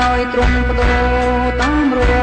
ដោយទ្រង់បដូរតាមរួ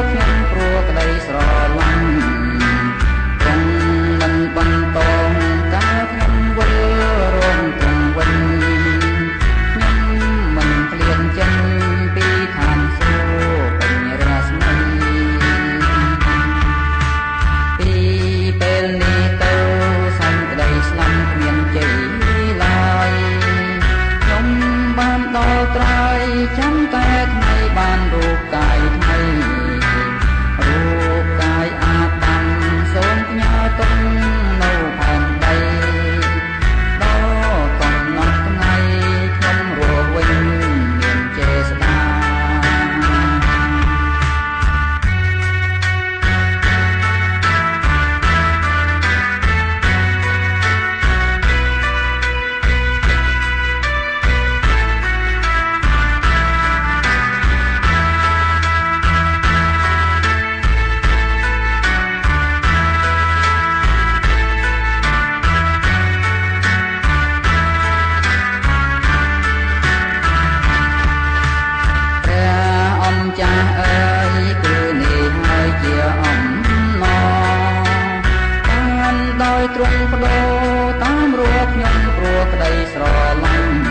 វងបដូរតាមរួខ្ញុំព្រោះក្តីស្រឡាញ់